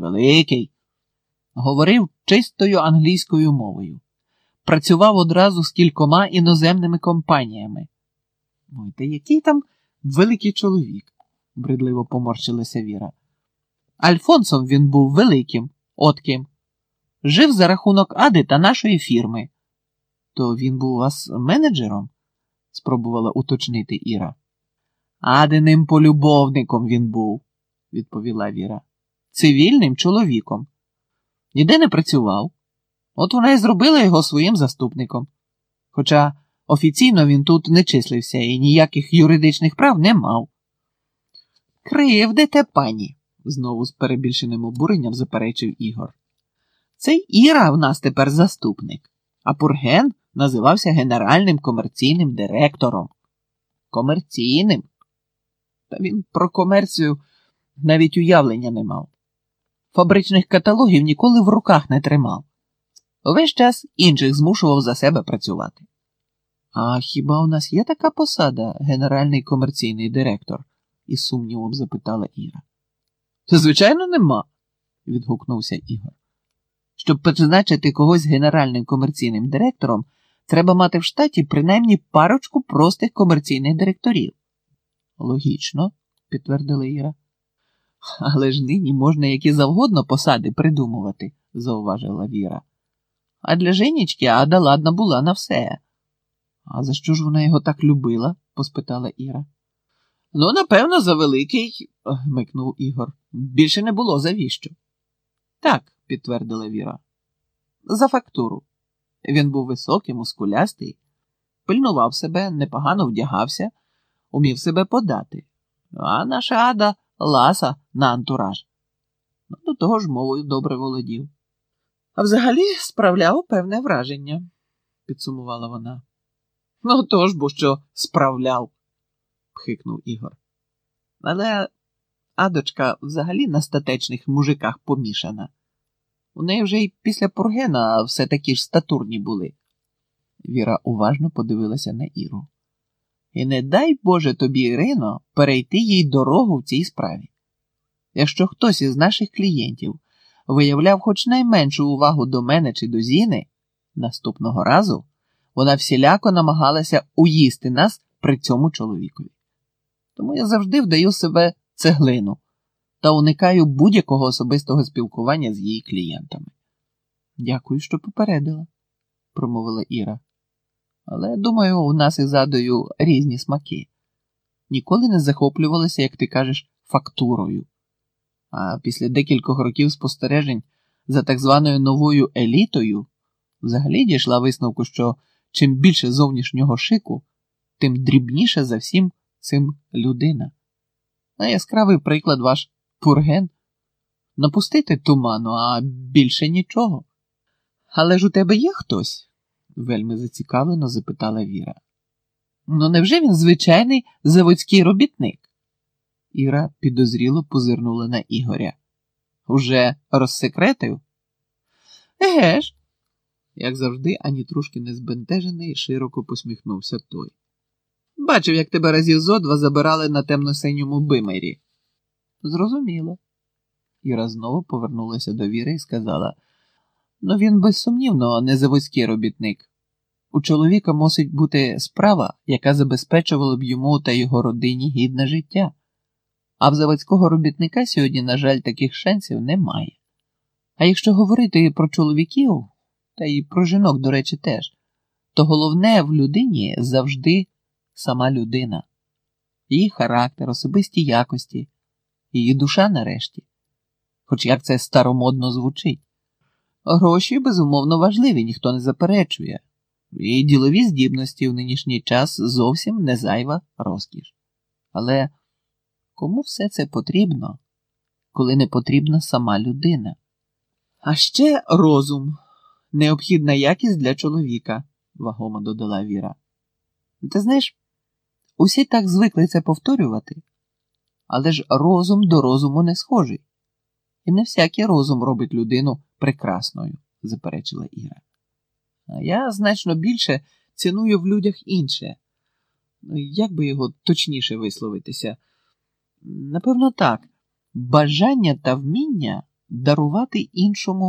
Великий. Говорив чистою англійською мовою. Працював одразу з кількома іноземними компаніями. Ой, та який там великий чоловік, бредливо поморщилася Віра. Альфонсом він був великим, от ким. Жив за рахунок Ади та нашої фірми. То він був у вас менеджером? спробувала уточнити Іра. Адиним полюбовником він був, відповіла Віра. Цивільним чоловіком. Ніде не працював. От вона і зробила його своїм заступником. Хоча офіційно він тут не числився і ніяких юридичних прав не мав. Кривдите, пані, знову з перебільшеним обуренням заперечив Ігор. Цей Іра в нас тепер заступник, а Пурген називався генеральним комерційним директором. Комерційним. Та він про комерцію навіть уявлення не мав. Фабричних каталогів ніколи в руках не тримав. Увесь час інших змушував за себе працювати. А хіба у нас є така посада, генеральний комерційний директор? із сумнівом запитала Іра. Звичайно, нема, відгукнувся Ігор. Щоб призначити когось генеральним комерційним директором, треба мати в штаті принаймні парочку простих комерційних директорів. Логічно, підтвердила Іра. Але ж нині можна які завгодно посади придумувати, зауважила Віра. А для Женічки Ада ладна була на все. А за що ж вона його так любила? поспитала Іра. Ну, напевно, за великий, гмикнув Ігор. Більше не було завіщо. Так, підтвердила Віра. За фактуру. Він був високий, мускулястий, пильнував себе, непогано вдягався, умів себе подати. А наша ада ласа на антураж. Ну, до того ж мовою добре володів. А взагалі справляв певне враження, підсумувала вона. Ну, то ж бо що справляв, пхикнув Ігор. Але адочка взагалі на статечних мужиках помішана. У неї вже й після Пургена все такі ж статурні були. Віра уважно подивилася на Іру. І не дай Боже тобі, Ірино, перейти їй дорогу в цій справі. Якщо хтось із наших клієнтів виявляв хоч найменшу увагу до мене чи до Зіни, наступного разу вона всіляко намагалася уїсти нас при цьому чоловікові. Тому я завжди вдаю себе цеглину та уникаю будь-якого особистого спілкування з її клієнтами. Дякую, що попередила, промовила Іра. Але, думаю, у нас із задою різні смаки. Ніколи не захоплювалася, як ти кажеш, фактурою. А після декількох років спостережень за так званою новою елітою взагалі дійшла висновку, що чим більше зовнішнього шику, тим дрібніше за всім цим людина. А яскравий приклад ваш пурген. Напустити туману, а більше нічого. Але ж у тебе є хтось? Вельми зацікавлено запитала Віра. Ну, невже він звичайний заводський робітник? Іра підозріло позирнула на Ігоря. Уже розсекретив? Еге ж, як завжди, ані трошки не збентежений, широко посміхнувся той. Бачив, як тебе разів зо два забирали на темно-синьому бимері. Зрозуміло. Іра знову повернулася до Віри і сказала: ну, він безсумнівно не заводський робітник. У чоловіка мусить бути справа, яка забезпечувала б йому та його родині гідне життя. А в заводського робітника сьогодні, на жаль, таких шансів немає. А якщо говорити про чоловіків, та й про жінок, до речі, теж, то головне в людині завжди сама людина, її характер, особисті якості, її душа нарешті. Хоч як це старомодно звучить. Гроші, безумовно, важливі, ніхто не заперечує, і ділові здібності в нинішній час зовсім не зайва розкіш. Але кому все це потрібно, коли не потрібна сама людина? А ще розум необхідна якість для чоловіка, вагомо додала Віра. Ти знаєш, усі так звикли це повторювати, але ж розум до розуму не схожий. І не всякий розум робить людину прекрасною, заперечила Іра. Я значно більше ціную в людях інше. Ну, як би його точніше висловитися? Напевно, так, бажання та вміння дарувати іншому